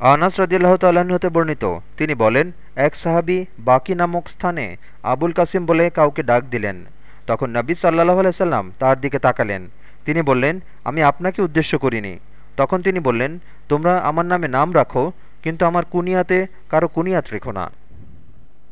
আনাস রদিল্লাহ তাল্লাহ্ন হতে বর্ণিত। তিনি বলেন, এক সাহাবি বাকি নামক স্থানে আবুল কাসিম বলে কাউকে ডাক দিলেন। তখন নবী সাল্লাহ আলাইসাল্লাম তার দিকে তাকালেন। তিনি বললেন, আমি আপনাকে উদ্দেশ্য করিনি। তখন তিনি বললেন, তোমরা আমার নামে নাম রাখো, কিন্তু আমার কুনিয়াতে কারও কুনিয়াত রেখো না।